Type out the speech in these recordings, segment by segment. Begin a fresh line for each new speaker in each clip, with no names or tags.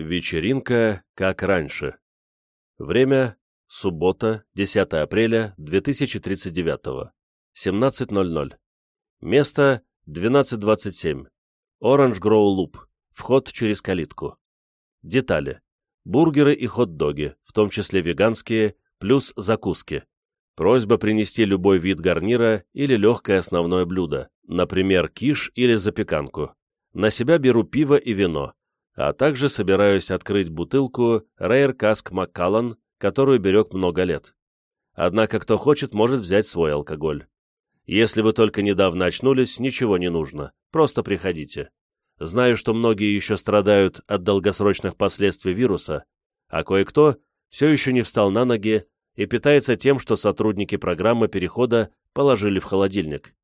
Вечеринка, как раньше. Время – суббота, 10 апреля 2039, 17.00. Место – 12.27. Оранж Гроу Луп. Вход через калитку. Детали. Бургеры и хот-доги, в том числе веганские, плюс закуски. Просьба принести любой вид гарнира или легкое основное блюдо, например, киш или запеканку. На себя беру пиво и вино, а также собираюсь открыть бутылку Rare Cask Macallan, которую берег много лет. Однако кто хочет, может взять свой алкоголь. Если вы только недавно очнулись, ничего не нужно, просто приходите. Знаю, что многие еще страдают от долгосрочных последствий вируса, а кое-кто все еще не встал на ноги и питается тем, что сотрудники программы перехода положили в холодильник.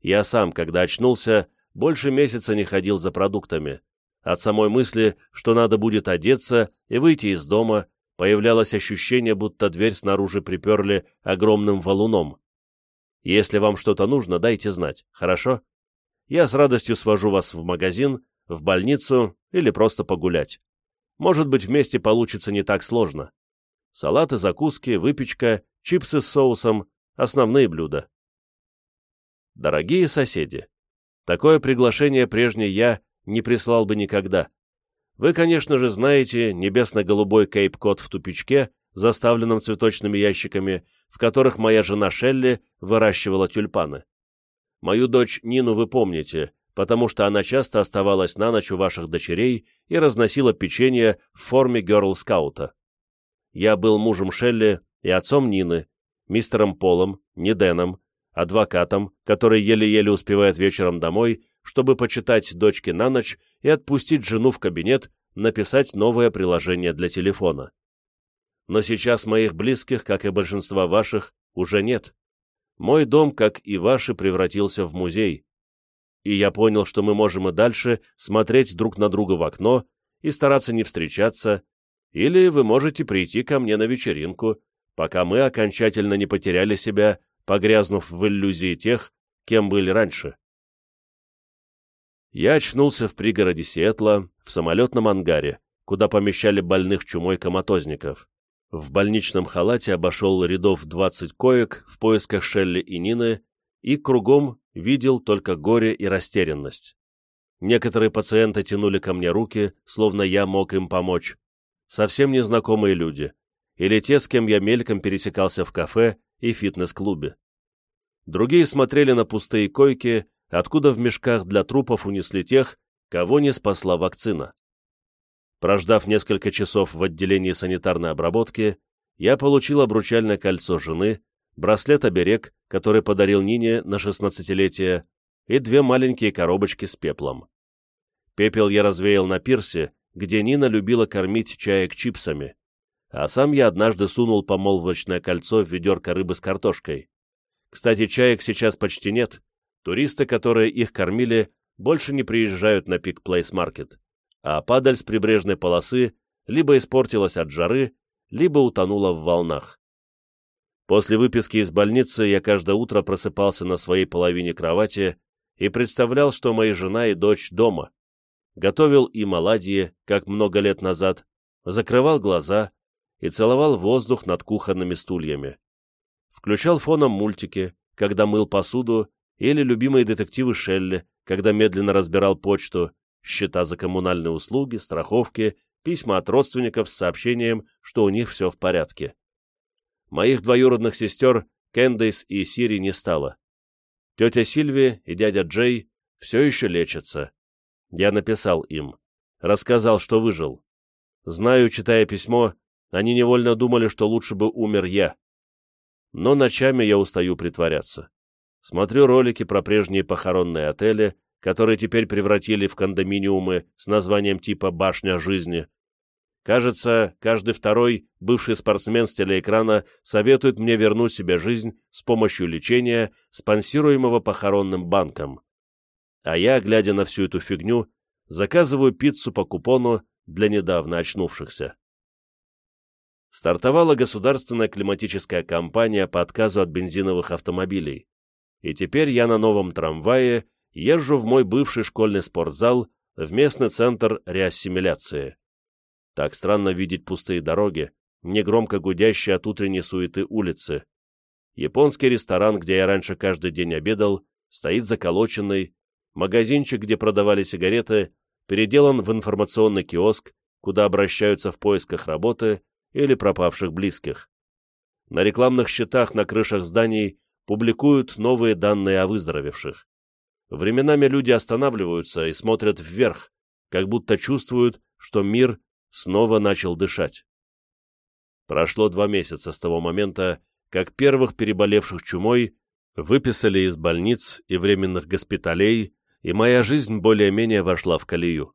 Я сам, когда очнулся, больше месяца не ходил за продуктами, от самой мысли, что надо будет одеться и выйти из дома, появлялось ощущение, будто дверь снаружи приперли огромным валуном. Если вам что-то нужно, дайте знать, хорошо? Я с радостью свожу вас в магазин, в больницу или просто погулять. Может быть, вместе получится не так сложно. Салаты, закуски, выпечка, чипсы с соусом – основные блюда. Дорогие соседи, такое приглашение прежний я не прислал бы никогда. Вы, конечно же, знаете небесно-голубой кейп-кот в тупичке, заставленном цветочными ящиками, в которых моя жена Шелли выращивала тюльпаны. Мою дочь Нину вы помните, потому что она часто оставалась на ночь у ваших дочерей и разносила печенье в форме герл-скаута. Я был мужем Шелли и отцом Нины, мистером Полом, не Дэном, адвокатом, который еле-еле успевает вечером домой чтобы почитать дочке на ночь и отпустить жену в кабинет написать новое приложение для телефона. Но сейчас моих близких, как и большинства ваших, уже нет. Мой дом, как и ваши, превратился в музей. И я понял, что мы можем и дальше смотреть друг на друга в окно и стараться не встречаться, или вы можете прийти ко мне на вечеринку, пока мы окончательно не потеряли себя, погрязнув в иллюзии тех, кем были раньше. Я очнулся в пригороде Сиэтла, в самолетном ангаре, куда помещали больных чумой коматозников. В больничном халате обошел рядов 20 коек в поисках Шелли и Нины и кругом видел только горе и растерянность. Некоторые пациенты тянули ко мне руки, словно я мог им помочь. Совсем незнакомые люди. Или те, с кем я мельком пересекался в кафе и фитнес-клубе. Другие смотрели на пустые койки откуда в мешках для трупов унесли тех, кого не спасла вакцина. Прождав несколько часов в отделении санитарной обработки, я получил обручальное кольцо жены, браслет-оберег, который подарил Нине на шестнадцатилетие, и две маленькие коробочки с пеплом. Пепел я развеял на пирсе, где Нина любила кормить чаек чипсами, а сам я однажды сунул помолвочное кольцо в ведерко рыбы с картошкой. Кстати, чаек сейчас почти нет, Туристы, которые их кормили, больше не приезжают на Пик Плейс Маркет, а падаль с прибрежной полосы либо испортилась от жары, либо утонула в волнах. После выписки из больницы я каждое утро просыпался на своей половине кровати и представлял, что моя жена и дочь дома. Готовил им оладьи, как много лет назад, закрывал глаза и целовал воздух над кухонными стульями. Включал фоном мультики, когда мыл посуду или любимые детективы Шелли, когда медленно разбирал почту, счета за коммунальные услуги, страховки, письма от родственников с сообщением, что у них все в порядке. Моих двоюродных сестер Кэндейс и Сири не стало. Тетя Сильви и дядя Джей все еще лечатся. Я написал им. Рассказал, что выжил. Знаю, читая письмо, они невольно думали, что лучше бы умер я. Но ночами я устаю притворяться. Смотрю ролики про прежние похоронные отели, которые теперь превратили в кондоминиумы с названием типа «Башня жизни». Кажется, каждый второй бывший спортсмен с телеэкрана советует мне вернуть себе жизнь с помощью лечения, спонсируемого похоронным банком. А я, глядя на всю эту фигню, заказываю пиццу по купону для недавно очнувшихся. Стартовала государственная климатическая кампания по отказу от бензиновых автомобилей и теперь я на новом трамвае езжу в мой бывший школьный спортзал в местный центр реассимиляции. Так странно видеть пустые дороги, негромко гудящие от утренней суеты улицы. Японский ресторан, где я раньше каждый день обедал, стоит заколоченный, магазинчик, где продавали сигареты, переделан в информационный киоск, куда обращаются в поисках работы или пропавших близких. На рекламных щитах на крышах зданий публикуют новые данные о выздоровевших. Временами люди останавливаются и смотрят вверх, как будто чувствуют, что мир снова начал дышать. Прошло два месяца с того момента, как первых переболевших чумой выписали из больниц и временных госпиталей, и моя жизнь более-менее вошла в колею.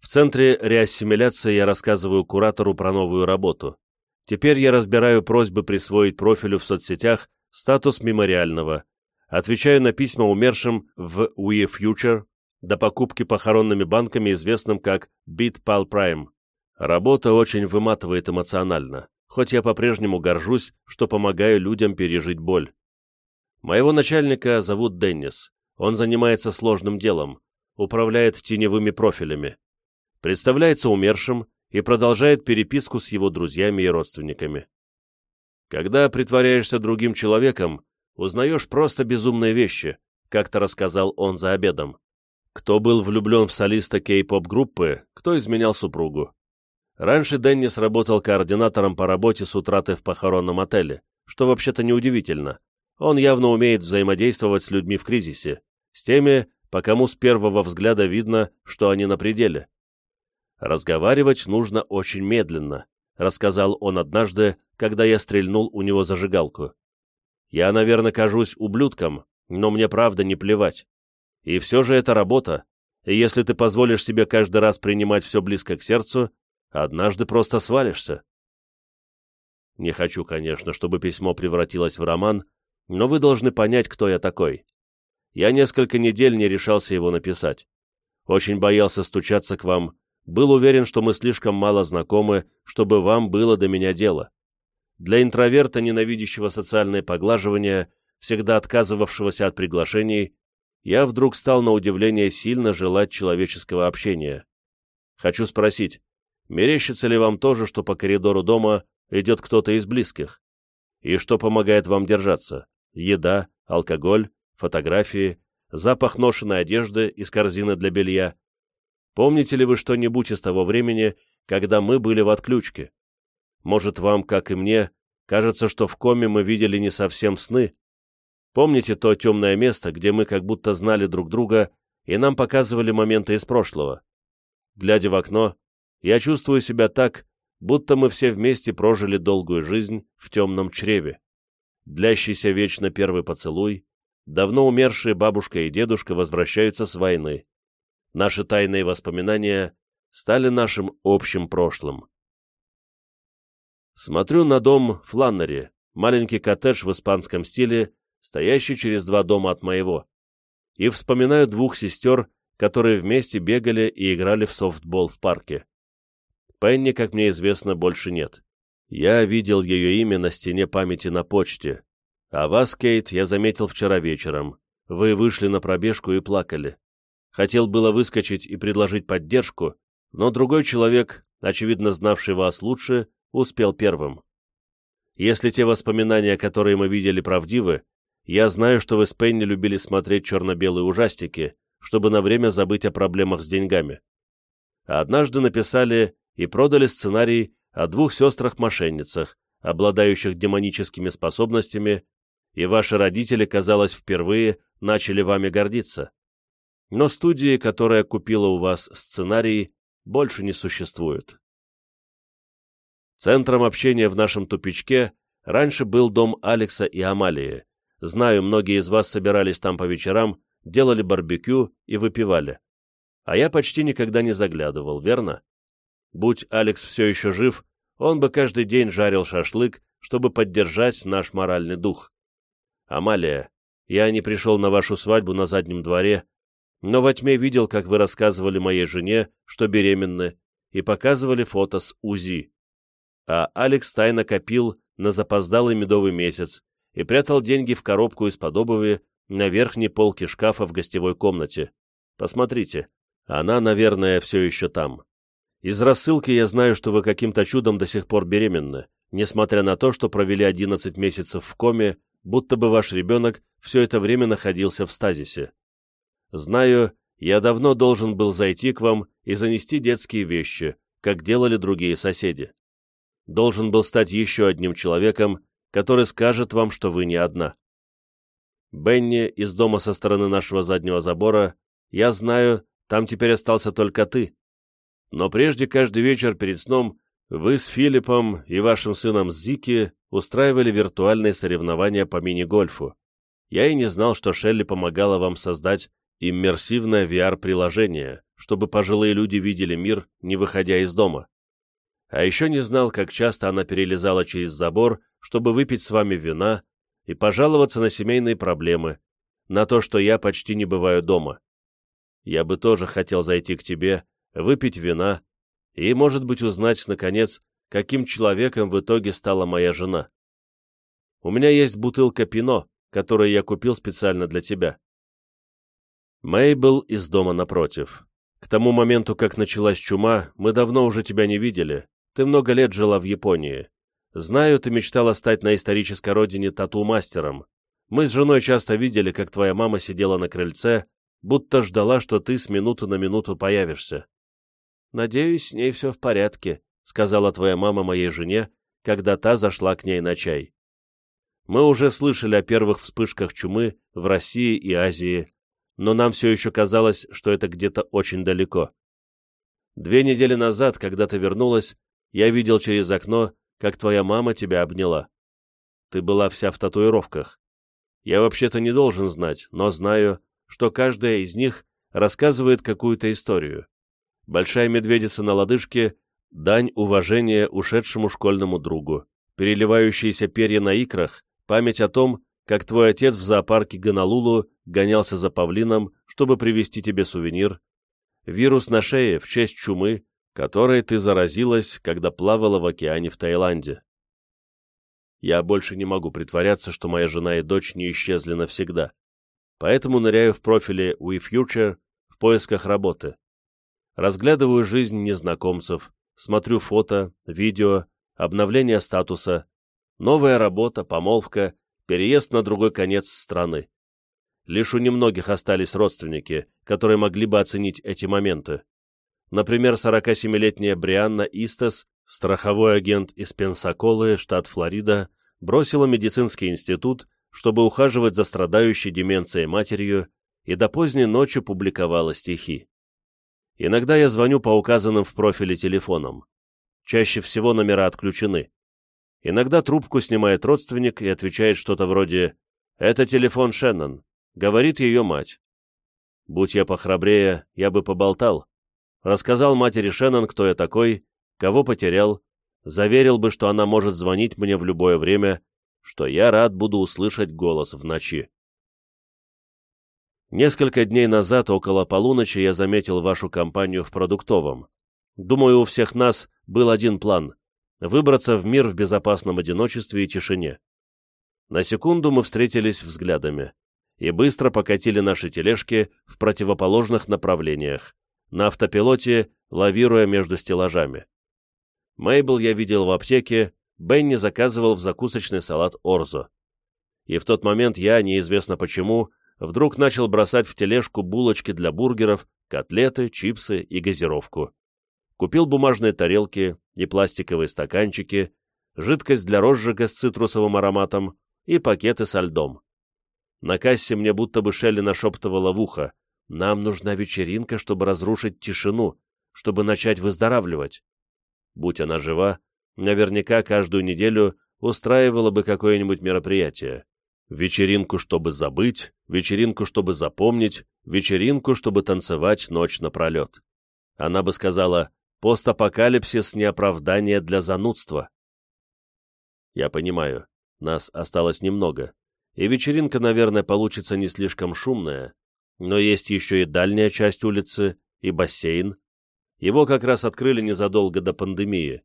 В центре реассимиляции я рассказываю куратору про новую работу. Теперь я разбираю просьбы присвоить профилю в соцсетях статус мемориального, отвечаю на письма умершим в We Future до покупки похоронными банками, известным как BitPal Prime. Работа очень выматывает эмоционально, хоть я по-прежнему горжусь, что помогаю людям пережить боль. Моего начальника зовут Деннис. Он занимается сложным делом, управляет теневыми профилями, представляется умершим и продолжает переписку с его друзьями и родственниками. Когда притворяешься другим человеком, узнаешь просто безумные вещи, как-то рассказал он за обедом. Кто был влюблен в солиста кей-поп-группы, кто изменял супругу. Раньше Деннис работал координатором по работе с утратой в похоронном отеле, что вообще-то неудивительно. Он явно умеет взаимодействовать с людьми в кризисе, с теми, по кому с первого взгляда видно, что они на пределе. Разговаривать нужно очень медленно, рассказал он однажды, когда я стрельнул у него зажигалку. Я, наверное, кажусь ублюдком, но мне правда не плевать. И все же это работа, и если ты позволишь себе каждый раз принимать все близко к сердцу, однажды просто свалишься. Не хочу, конечно, чтобы письмо превратилось в роман, но вы должны понять, кто я такой. Я несколько недель не решался его написать. Очень боялся стучаться к вам, был уверен, что мы слишком мало знакомы, чтобы вам было до меня дело. Для интроверта, ненавидящего социальное поглаживание, всегда отказывавшегося от приглашений, я вдруг стал на удивление сильно желать человеческого общения. Хочу спросить, мерещится ли вам тоже, что по коридору дома идет кто-то из близких? И что помогает вам держаться? Еда, алкоголь, фотографии, запах ношенной одежды из корзины для белья, Помните ли вы что-нибудь из того времени, когда мы были в отключке? Может, вам, как и мне, кажется, что в коме мы видели не совсем сны? Помните то темное место, где мы как будто знали друг друга, и нам показывали моменты из прошлого? Глядя в окно, я чувствую себя так, будто мы все вместе прожили долгую жизнь в темном чреве. Длящийся вечно первый поцелуй, давно умершие бабушка и дедушка возвращаются с войны наши тайные воспоминания стали нашим общим прошлым. Смотрю на дом Фланнери, маленький коттедж в испанском стиле, стоящий через два дома от моего, и вспоминаю двух сестер, которые вместе бегали и играли в софтбол в парке. Пенни, как мне известно, больше нет. Я видел ее имя на стене памяти на почте. А вас, Кейт, я заметил вчера вечером. Вы вышли на пробежку и плакали. Хотел было выскочить и предложить поддержку, но другой человек, очевидно знавший вас лучше, успел первым. Если те воспоминания, которые мы видели, правдивы, я знаю, что вы с Пенни любили смотреть черно-белые ужастики, чтобы на время забыть о проблемах с деньгами. А однажды написали и продали сценарий о двух сестрах-мошенницах, обладающих демоническими способностями, и ваши родители, казалось, впервые начали вами гордиться но студии, которая купила у вас сценарий, больше не существует. Центром общения в нашем тупичке раньше был дом Алекса и Амалии. Знаю, многие из вас собирались там по вечерам, делали барбекю и выпивали. А я почти никогда не заглядывал, верно? Будь Алекс все еще жив, он бы каждый день жарил шашлык, чтобы поддержать наш моральный дух. Амалия, я не пришел на вашу свадьбу на заднем дворе, но во тьме видел, как вы рассказывали моей жене, что беременны, и показывали фото с УЗИ. А Алекс тайно копил на запоздалый медовый месяц и прятал деньги в коробку из-под обуви на верхней полке шкафа в гостевой комнате. Посмотрите, она, наверное, все еще там. Из рассылки я знаю, что вы каким-то чудом до сих пор беременны, несмотря на то, что провели 11 месяцев в коме, будто бы ваш ребенок все это время находился в стазисе. Знаю, я давно должен был зайти к вам и занести детские вещи, как делали другие соседи. Должен был стать еще одним человеком, который скажет вам, что вы не одна. Бенни из дома со стороны нашего заднего забора, я знаю, там теперь остался только ты. Но прежде каждый вечер перед сном вы с Филиппом и вашим сыном Зики устраивали виртуальные соревнования по мини-гольфу. Я и не знал, что Шелли помогала вам создать иммерсивное VR-приложение, чтобы пожилые люди видели мир, не выходя из дома. А еще не знал, как часто она перелезала через забор, чтобы выпить с вами вина и пожаловаться на семейные проблемы, на то, что я почти не бываю дома. Я бы тоже хотел зайти к тебе, выпить вина и, может быть, узнать, наконец, каким человеком в итоге стала моя жена. У меня есть бутылка пино, которую я купил специально для тебя. Мейбл из дома напротив. К тому моменту, как началась чума, мы давно уже тебя не видели. Ты много лет жила в Японии. Знаю, ты мечтала стать на исторической родине тату-мастером. Мы с женой часто видели, как твоя мама сидела на крыльце, будто ждала, что ты с минуты на минуту появишься. «Надеюсь, с ней все в порядке», — сказала твоя мама моей жене, когда та зашла к ней на чай. Мы уже слышали о первых вспышках чумы в России и Азии, но нам все еще казалось, что это где-то очень далеко. Две недели назад, когда ты вернулась, я видел через окно, как твоя мама тебя обняла. Ты была вся в татуировках. Я вообще-то не должен знать, но знаю, что каждая из них рассказывает какую-то историю. Большая медведица на лодыжке — дань уважения ушедшему школьному другу. Переливающиеся перья на икрах — память о том, как твой отец в зоопарке Гонолулу гонялся за павлином, чтобы привезти тебе сувенир, вирус на шее в честь чумы, которой ты заразилась, когда плавала в океане в Таиланде. Я больше не могу притворяться, что моя жена и дочь не исчезли навсегда. Поэтому ныряю в профиле WeFuture в поисках работы. Разглядываю жизнь незнакомцев, смотрю фото, видео, обновление статуса, новая работа, помолвка переезд на другой конец страны. Лишь у немногих остались родственники, которые могли бы оценить эти моменты. Например, 47-летняя Брианна Истес, страховой агент из Пенсаколы, штат Флорида, бросила медицинский институт, чтобы ухаживать за страдающей деменцией матерью, и до поздней ночи публиковала стихи. Иногда я звоню по указанным в профиле телефонам. Чаще всего номера отключены. Иногда трубку снимает родственник и отвечает что-то вроде «Это телефон Шеннон», — говорит ее мать. Будь я похрабрее, я бы поболтал. Рассказал матери Шеннон, кто я такой, кого потерял, заверил бы, что она может звонить мне в любое время, что я рад буду услышать голос в ночи. Несколько дней назад, около полуночи, я заметил вашу компанию в продуктовом. Думаю, у всех нас был один план выбраться в мир в безопасном одиночестве и тишине. На секунду мы встретились взглядами и быстро покатили наши тележки в противоположных направлениях, на автопилоте, лавируя между стеллажами. Мейбл я видел в аптеке, Бенни заказывал в закусочный салат Орзо. И в тот момент я, неизвестно почему, вдруг начал бросать в тележку булочки для бургеров, котлеты, чипсы и газировку купил бумажные тарелки и пластиковые стаканчики, жидкость для розжига с цитрусовым ароматом и пакеты со льдом. На кассе мне будто бы Шелли нашептывала в ухо, «Нам нужна вечеринка, чтобы разрушить тишину, чтобы начать выздоравливать». Будь она жива, наверняка каждую неделю устраивала бы какое-нибудь мероприятие. Вечеринку, чтобы забыть, вечеринку, чтобы запомнить, вечеринку, чтобы танцевать ночь напролет. Она бы сказала, Постапокалипсис не оправдание для занудства. Я понимаю, нас осталось немного, и вечеринка, наверное, получится не слишком шумная, но есть еще и дальняя часть улицы, и бассейн. Его как раз открыли незадолго до пандемии.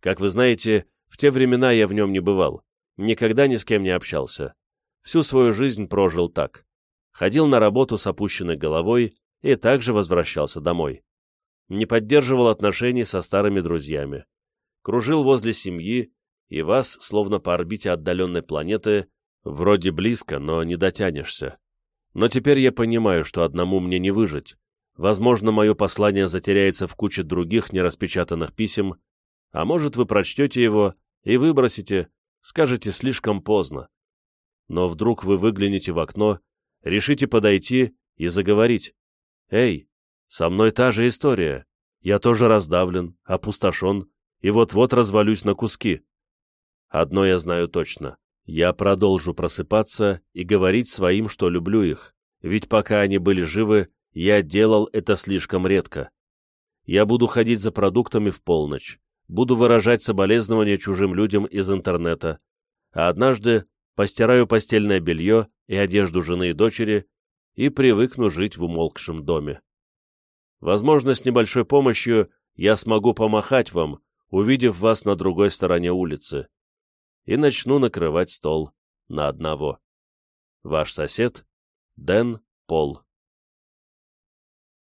Как вы знаете, в те времена я в нем не бывал, никогда ни с кем не общался. Всю свою жизнь прожил так. Ходил на работу с опущенной головой и также возвращался домой. Не поддерживал отношений со старыми друзьями, кружил возле семьи, и вас, словно по орбите отдаленной планеты, вроде близко, но не дотянешься. Но теперь я понимаю, что одному мне не выжить. Возможно, мое послание затеряется в куче других нераспечатанных писем, а может, вы прочтете его и выбросите, скажете слишком поздно. Но вдруг вы выглянете в окно, решите подойти и заговорить. «Эй, со мной та же история. Я тоже раздавлен, опустошен, и вот-вот развалюсь на куски. Одно я знаю точно. Я продолжу просыпаться и говорить своим, что люблю их, ведь пока они были живы, я делал это слишком редко. Я буду ходить за продуктами в полночь, буду выражать соболезнования чужим людям из интернета, а однажды постираю постельное белье и одежду жены и дочери и привыкну жить в умолкшем доме. Возможно, с небольшой помощью я смогу помахать вам, увидев вас на другой стороне улицы, и начну накрывать стол на одного. Ваш сосед Дэн Пол